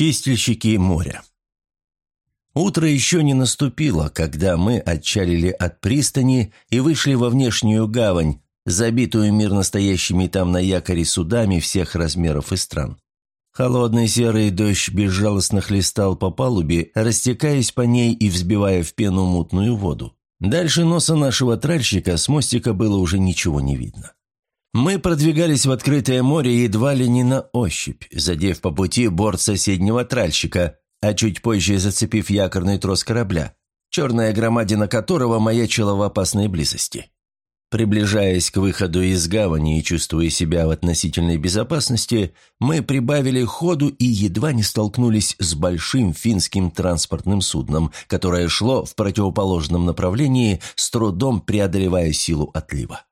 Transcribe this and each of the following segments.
Чистильщики моря. Утро еще не наступило, когда мы отчалили от пристани и вышли во внешнюю гавань, забитую мирно стоящими там на якоре судами всех размеров и стран. Холодный серый дождь безжалостно хлестал по палубе, растекаясь по ней и взбивая в пену мутную воду. Дальше носа нашего тральщика с мостика было уже ничего не видно. Мы продвигались в открытое море едва ли не на ощупь, задев по пути борт соседнего тральщика, а чуть позже зацепив якорный трос корабля, черная громадина которого маячила в опасной близости. Приближаясь к выходу из гавани и чувствуя себя в относительной безопасности, мы прибавили ходу и едва не столкнулись с большим финским транспортным судном, которое шло в противоположном направлении, с трудом преодолевая силу отлива.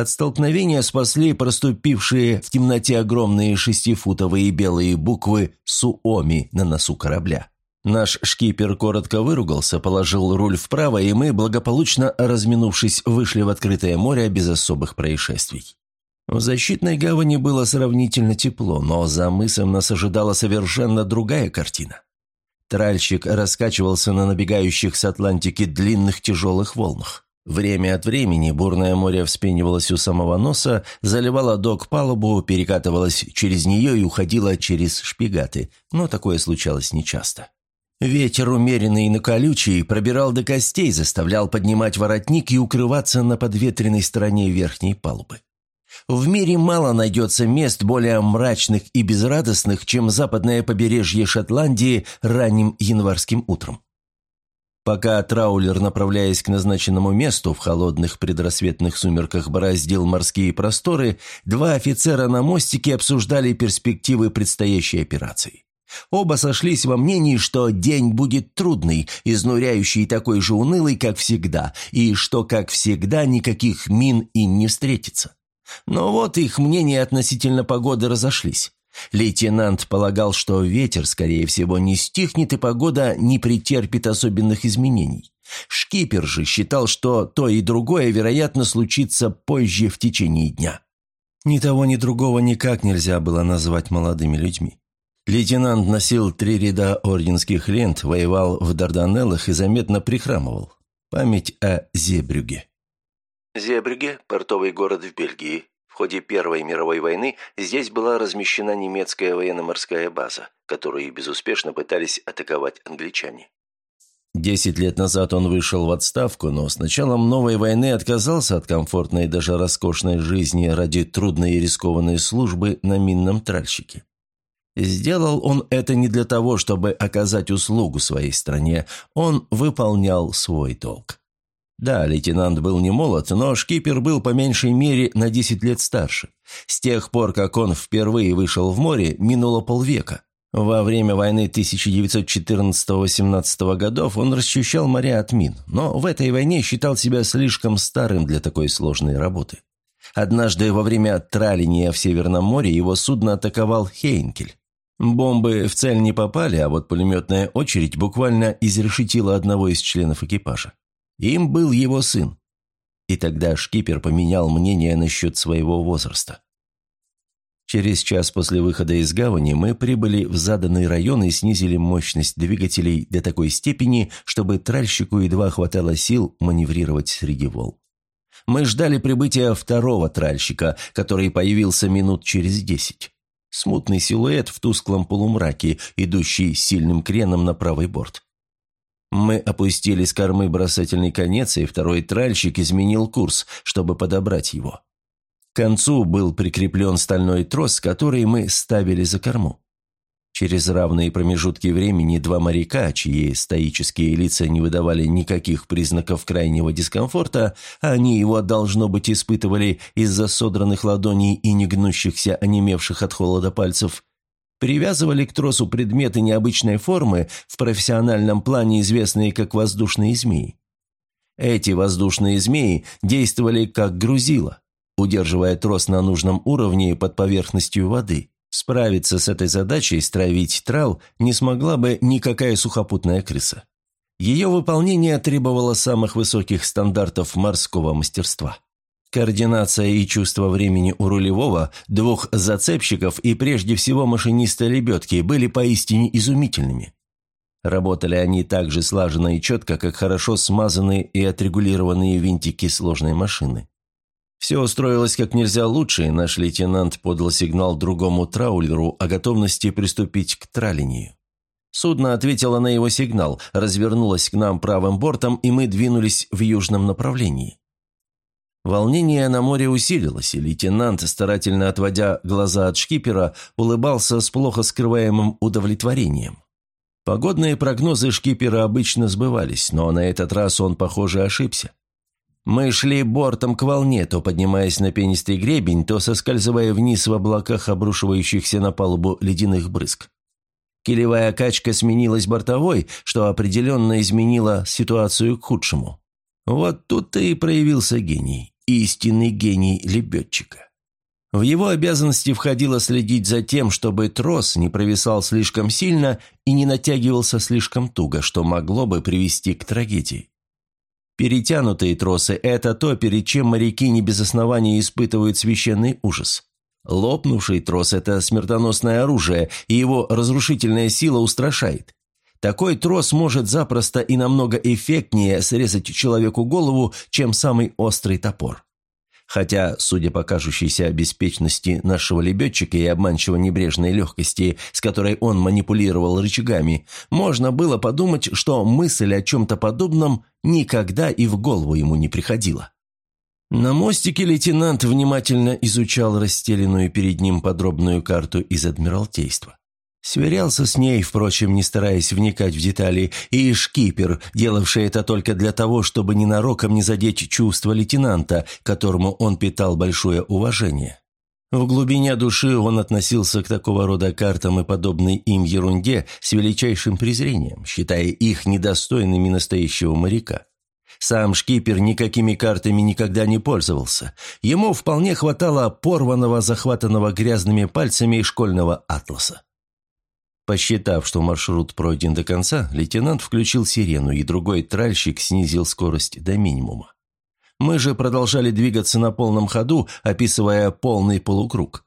От столкновения спасли проступившие в темноте огромные шестифутовые белые буквы «Суоми» на носу корабля. Наш шкипер коротко выругался, положил руль вправо, и мы, благополучно разминувшись, вышли в открытое море без особых происшествий. В защитной гавани было сравнительно тепло, но за мысом нас ожидала совершенно другая картина. Тральщик раскачивался на набегающих с Атлантики длинных тяжелых волнах. Время от времени бурное море вспенивалось у самого носа, заливало док палубу, перекатывалось через нее и уходило через шпигаты, но такое случалось нечасто. Ветер, умеренный и наколючий, пробирал до костей, заставлял поднимать воротник и укрываться на подветренной стороне верхней палубы. В мире мало найдется мест более мрачных и безрадостных, чем западное побережье Шотландии ранним январским утром. Пока траулер, направляясь к назначенному месту, в холодных предрассветных сумерках бороздил морские просторы, два офицера на мостике обсуждали перспективы предстоящей операции. Оба сошлись во мнении, что день будет трудный, изнуряющий такой же унылый, как всегда, и что, как всегда, никаких мин им не встретится. Но вот их мнения относительно погоды разошлись. Лейтенант полагал, что ветер, скорее всего, не стихнет и погода не претерпит особенных изменений. Шкипер же считал, что то и другое, вероятно, случится позже в течение дня. Ни того, ни другого никак нельзя было назвать молодыми людьми. Лейтенант носил три ряда орденских лент, воевал в Дарданеллах и заметно прихрамывал. Память о Зебрюге. Зебрюге – портовый город в Бельгии, в ходе Первой мировой войны здесь была размещена немецкая военно-морская база, которую безуспешно пытались атаковать англичане. Десять лет назад он вышел в отставку, но с началом новой войны отказался от комфортной и даже роскошной жизни ради трудной и рискованной службы на минном тральщике. Сделал он это не для того, чтобы оказать услугу своей стране, он выполнял свой долг. Да, лейтенант был не молод, но шкипер был по меньшей мере на 10 лет старше. С тех пор, как он впервые вышел в море, минуло полвека. Во время войны 1914-18 годов он расчищал моря от мин, но в этой войне считал себя слишком старым для такой сложной работы. Однажды во время траления в Северном море его судно атаковал Хейнкель. Бомбы в цель не попали, а вот пулеметная очередь буквально изрешетила одного из членов экипажа. Им был его сын. И тогда шкипер поменял мнение насчет своего возраста. Через час после выхода из гавани мы прибыли в заданный район и снизили мощность двигателей до такой степени, чтобы тральщику едва хватало сил маневрировать среди волн. Мы ждали прибытия второго тральщика, который появился минут через десять. Смутный силуэт в тусклом полумраке, идущий сильным креном на правый борт. Мы опустили с кормы бросательный конец, и второй тральщик изменил курс, чтобы подобрать его. К концу был прикреплен стальной трос, который мы ставили за корму. Через равные промежутки времени два моряка, чьи стоические лица не выдавали никаких признаков крайнего дискомфорта, а они его, должно быть, испытывали из-за содранных ладоней и негнущихся, онемевших от холода пальцев, Привязывали к тросу предметы необычной формы, в профессиональном плане известные как воздушные змеи. Эти воздушные змеи действовали как грузило, удерживая трос на нужном уровне под поверхностью воды. Справиться с этой задачей, стравить трал, не смогла бы никакая сухопутная крыса. Ее выполнение требовало самых высоких стандартов морского мастерства. Координация и чувство времени у рулевого, двух зацепщиков и прежде всего машиниста лебедки были поистине изумительными. Работали они так же слаженно и четко, как хорошо смазанные и отрегулированные винтики сложной машины. Все устроилось как нельзя лучше, и наш лейтенант подал сигнал другому траулеру о готовности приступить к тралинию. Судно ответило на его сигнал, развернулось к нам правым бортом, и мы двинулись в южном направлении. Волнение на море усилилось, и лейтенант, старательно отводя глаза от шкипера, улыбался с плохо скрываемым удовлетворением. Погодные прогнозы шкипера обычно сбывались, но на этот раз он, похоже, ошибся. Мы шли бортом к волне, то поднимаясь на пенистый гребень, то соскальзывая вниз в облаках обрушивающихся на палубу ледяных брызг. Килевая качка сменилась бортовой, что определенно изменило ситуацию к худшему. Вот тут-то и проявился гений, истинный гений лебедчика. В его обязанности входило следить за тем, чтобы трос не провисал слишком сильно и не натягивался слишком туго, что могло бы привести к трагедии. Перетянутые тросы – это то, перед чем моряки не без основания испытывают священный ужас. Лопнувший трос – это смертоносное оружие, и его разрушительная сила устрашает. Такой трос может запросто и намного эффектнее срезать человеку голову, чем самый острый топор. Хотя, судя по кажущейся беспечности нашего лебедчика и обманчиво небрежной легкости, с которой он манипулировал рычагами, можно было подумать, что мысль о чем-то подобном никогда и в голову ему не приходила. На мостике лейтенант внимательно изучал расстеленную перед ним подробную карту из Адмиралтейства. Сверялся с ней, впрочем, не стараясь вникать в детали, и шкипер, делавший это только для того, чтобы ненароком не задеть чувства лейтенанта, которому он питал большое уважение. В глубине души он относился к такого рода картам и подобной им ерунде с величайшим презрением, считая их недостойными настоящего моряка. Сам шкипер никакими картами никогда не пользовался. Ему вполне хватало порванного, захватанного грязными пальцами школьного атласа. Посчитав, что маршрут пройден до конца, лейтенант включил сирену, и другой тральщик снизил скорость до минимума. Мы же продолжали двигаться на полном ходу, описывая полный полукруг.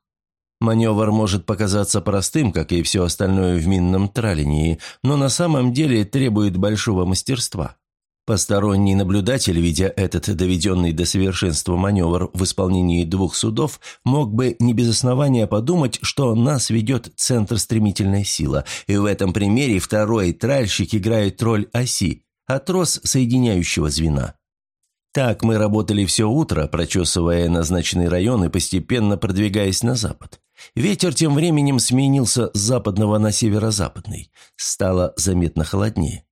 Маневр может показаться простым, как и все остальное в минном тралинии, но на самом деле требует большого мастерства. Посторонний наблюдатель, видя этот доведенный до совершенства маневр в исполнении двух судов, мог бы не без основания подумать, что нас ведет центр стремительной силы, и в этом примере второй тральщик играет роль оси, а трос соединяющего звена. Так мы работали все утро, прочесывая назначенный район и постепенно продвигаясь на запад. Ветер тем временем сменился с западного на северо-западный. Стало заметно холоднее.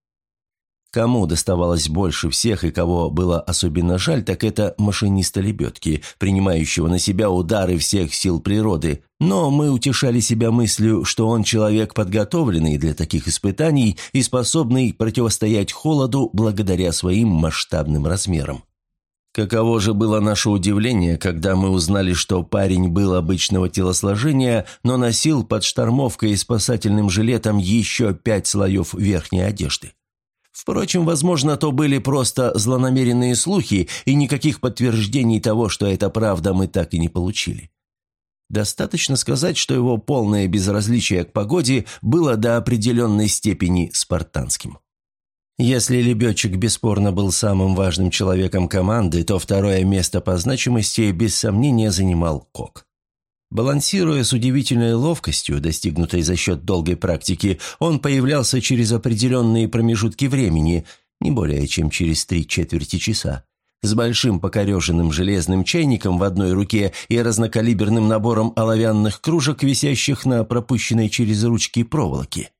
Кому доставалось больше всех и кого было особенно жаль, так это машиниста лебедки, принимающего на себя удары всех сил природы. Но мы утешали себя мыслью, что он человек подготовленный для таких испытаний и способный противостоять холоду благодаря своим масштабным размерам. Каково же было наше удивление, когда мы узнали, что парень был обычного телосложения, но носил под штормовкой и спасательным жилетом еще пять слоев верхней одежды. Впрочем, возможно, то были просто злонамеренные слухи, и никаких подтверждений того, что это правда, мы так и не получили. Достаточно сказать, что его полное безразличие к погоде было до определенной степени спартанским. Если лебедчик бесспорно был самым важным человеком команды, то второе место по значимости без сомнения занимал Кок. Балансируя с удивительной ловкостью, достигнутой за счет долгой практики, он появлялся через определенные промежутки времени, не более чем через три четверти часа, с большим покореженным железным чайником в одной руке и разнокалиберным набором оловянных кружек, висящих на пропущенной через ручки проволоке.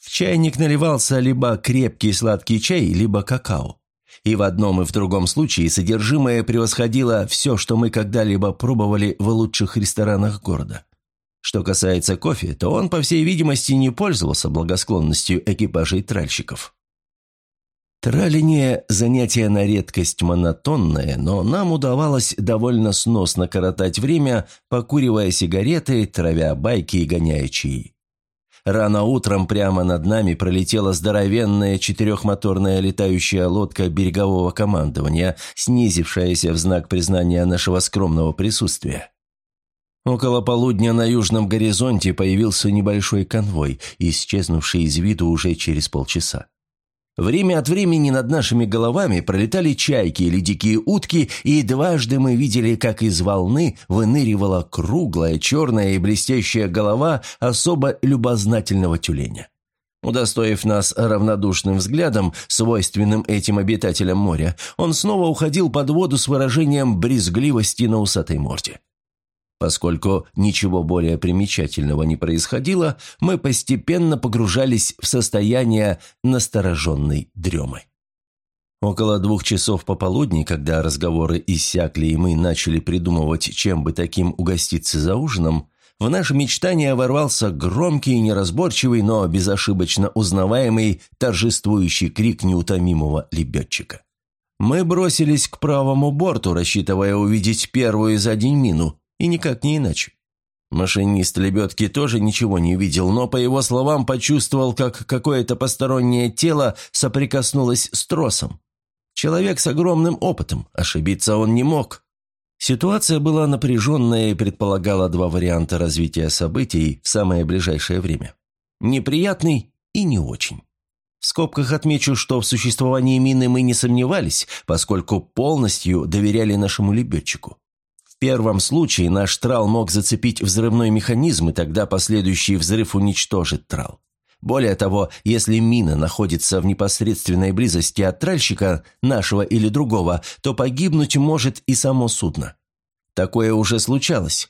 В чайник наливался либо крепкий сладкий чай, либо какао. И в одном и в другом случае содержимое превосходило все, что мы когда-либо пробовали в лучших ресторанах города. Что касается кофе, то он, по всей видимости, не пользовался благосклонностью экипажей тральщиков. Траление – занятие на редкость монотонное, но нам удавалось довольно сносно коротать время, покуривая сигареты, травя байки и гоняя чаи. Рано утром прямо над нами пролетела здоровенная четырехмоторная летающая лодка берегового командования, снизившаяся в знак признания нашего скромного присутствия. Около полудня на южном горизонте появился небольшой конвой, исчезнувший из виду уже через полчаса. Время от времени над нашими головами пролетали чайки или дикие утки, и дважды мы видели, как из волны выныривала круглая, черная и блестящая голова особо любознательного тюленя. Удостоив нас равнодушным взглядом, свойственным этим обитателям моря, он снова уходил под воду с выражением брезгливости на усатой морде. Поскольку ничего более примечательного не происходило, мы постепенно погружались в состояние настороженной дремы. Около двух часов пополудни, когда разговоры иссякли и мы начали придумывать, чем бы таким угоститься за ужином, в наше мечтание ворвался громкий, неразборчивый, но безошибочно узнаваемый, торжествующий крик неутомимого лебедчика. Мы бросились к правому борту, рассчитывая увидеть первую за день мину, и никак не иначе. Машинист лебедки тоже ничего не видел, но, по его словам, почувствовал, как какое-то постороннее тело соприкоснулось с тросом. Человек с огромным опытом, ошибиться он не мог. Ситуация была напряженная и предполагала два варианта развития событий в самое ближайшее время. Неприятный и не очень. В скобках отмечу, что в существовании мины мы не сомневались, поскольку полностью доверяли нашему лебедчику. В первом случае наш трал мог зацепить взрывной механизм, и тогда последующий взрыв уничтожит трал. Более того, если мина находится в непосредственной близости от тральщика, нашего или другого, то погибнуть может и само судно. Такое уже случалось.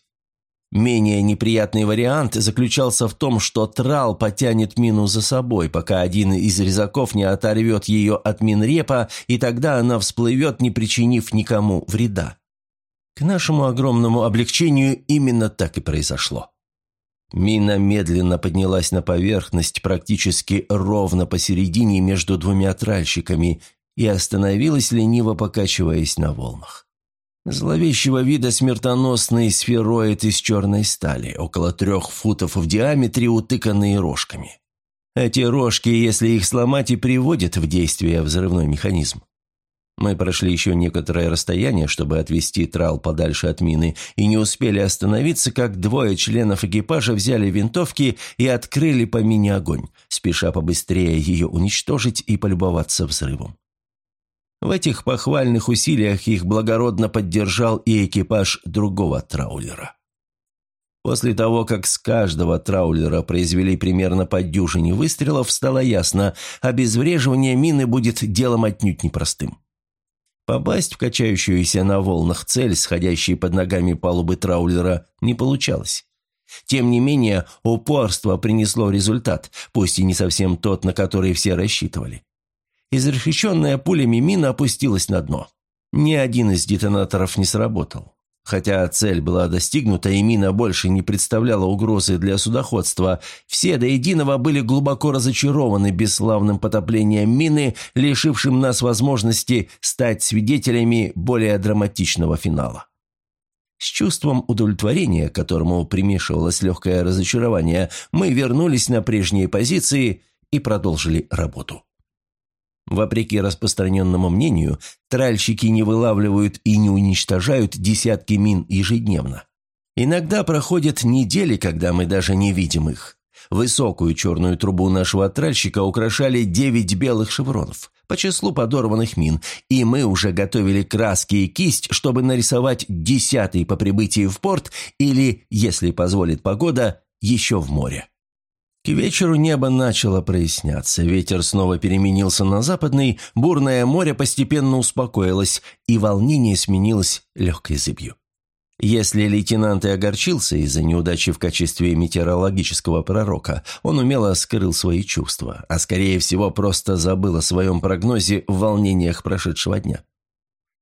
Менее неприятный вариант заключался в том, что трал потянет мину за собой, пока один из резаков не оторвет ее от минрепа, и тогда она всплывет, не причинив никому вреда. К нашему огромному облегчению именно так и произошло. Мина медленно поднялась на поверхность практически ровно посередине между двумя тральщиками и остановилась, лениво покачиваясь на волнах. Зловещего вида смертоносный сфероид из черной стали, около трех футов в диаметре, утыканные рожками. Эти рожки, если их сломать, и приводят в действие взрывной механизм. Мы прошли еще некоторое расстояние, чтобы отвести трал подальше от мины, и не успели остановиться, как двое членов экипажа взяли винтовки и открыли по мине огонь, спеша побыстрее ее уничтожить и полюбоваться взрывом. В этих похвальных усилиях их благородно поддержал и экипаж другого траулера. После того, как с каждого траулера произвели примерно по дюжине выстрелов, стало ясно, обезвреживание мины будет делом отнюдь непростым. Попасть в качающуюся на волнах цель, сходящей под ногами палубы траулера, не получалось. Тем не менее, упорство принесло результат, пусть и не совсем тот, на который все рассчитывали. Изрешеченная пулями мина опустилась на дно. Ни один из детонаторов не сработал. Хотя цель была достигнута и мина больше не представляла угрозы для судоходства, все до единого были глубоко разочарованы бесславным потоплением мины, лишившим нас возможности стать свидетелями более драматичного финала. С чувством удовлетворения, которому примешивалось легкое разочарование, мы вернулись на прежние позиции и продолжили работу. Вопреки распространенному мнению, тральщики не вылавливают и не уничтожают десятки мин ежедневно. Иногда проходят недели, когда мы даже не видим их. Высокую черную трубу нашего тральщика украшали девять белых шевронов по числу подорванных мин, и мы уже готовили краски и кисть, чтобы нарисовать десятый по прибытии в порт или, если позволит погода, еще в море. К вечеру небо начало проясняться, ветер снова переменился на западный, бурное море постепенно успокоилось, и волнение сменилось легкой зыбью. Если лейтенант и огорчился из-за неудачи в качестве метеорологического пророка, он умело скрыл свои чувства, а скорее всего просто забыл о своем прогнозе в волнениях прошедшего дня.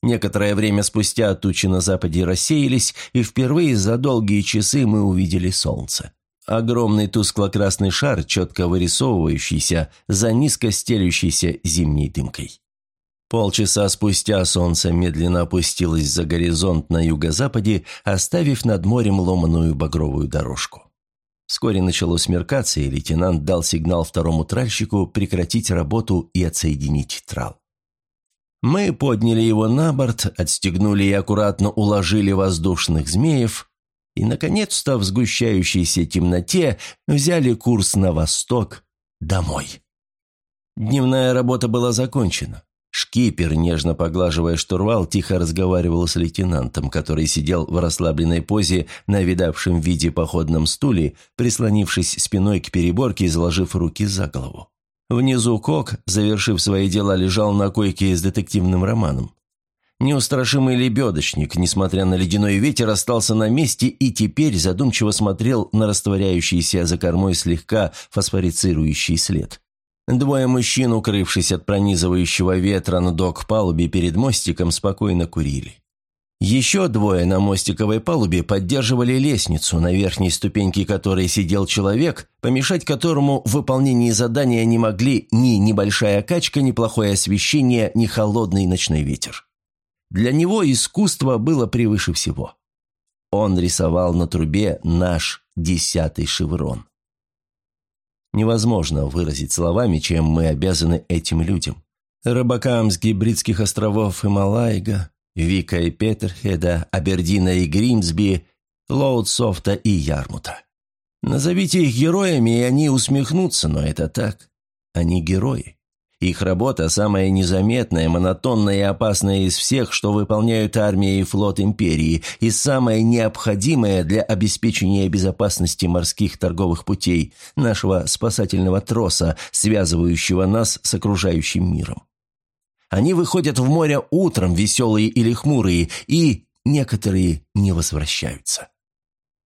Некоторое время спустя тучи на западе рассеялись, и впервые за долгие часы мы увидели солнце. Огромный тускло-красный шар, четко вырисовывающийся за низко стелющейся зимней дымкой. Полчаса спустя солнце медленно опустилось за горизонт на юго-западе, оставив над морем ломаную багровую дорожку. Вскоре начало смеркаться, и лейтенант дал сигнал второму тральщику прекратить работу и отсоединить трал. Мы подняли его на борт, отстегнули и аккуратно уложили воздушных змеев, и, наконец-то, в сгущающейся темноте взяли курс на восток, домой. Дневная работа была закончена. Шкипер, нежно поглаживая штурвал, тихо разговаривал с лейтенантом, который сидел в расслабленной позе на видавшем виде походном стуле, прислонившись спиной к переборке и заложив руки за голову. Внизу Кок, завершив свои дела, лежал на койке с детективным романом. Неустрашимый лебедочник, несмотря на ледяной ветер, остался на месте и теперь задумчиво смотрел на растворяющийся за кормой слегка фосфорицирующий след. Двое мужчин, укрывшись от пронизывающего ветра на док-палубе перед мостиком, спокойно курили. Еще двое на мостиковой палубе поддерживали лестницу, на верхней ступеньке которой сидел человек, помешать которому в выполнении задания не могли ни небольшая качка, ни плохое освещение, ни холодный ночной ветер. Для него искусство было превыше всего. Он рисовал на трубе наш десятый шеврон. Невозможно выразить словами, чем мы обязаны этим людям. Рыбакам с гибридских островов Малайга, Вика и Петерхеда, Абердина и Гримсби, Лоудсофта и Ярмута. Назовите их героями, и они усмехнутся, но это так. Они герои. Их работа самая незаметная, монотонная и опасная из всех, что выполняют армия и флот империи, и самая необходимая для обеспечения безопасности морских торговых путей, нашего спасательного троса, связывающего нас с окружающим миром. Они выходят в море утром, веселые или хмурые, и некоторые не возвращаются.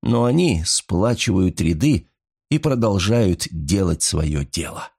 Но они сплачивают ряды и продолжают делать свое дело.